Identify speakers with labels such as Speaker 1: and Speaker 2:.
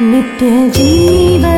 Speaker 1: Nyt.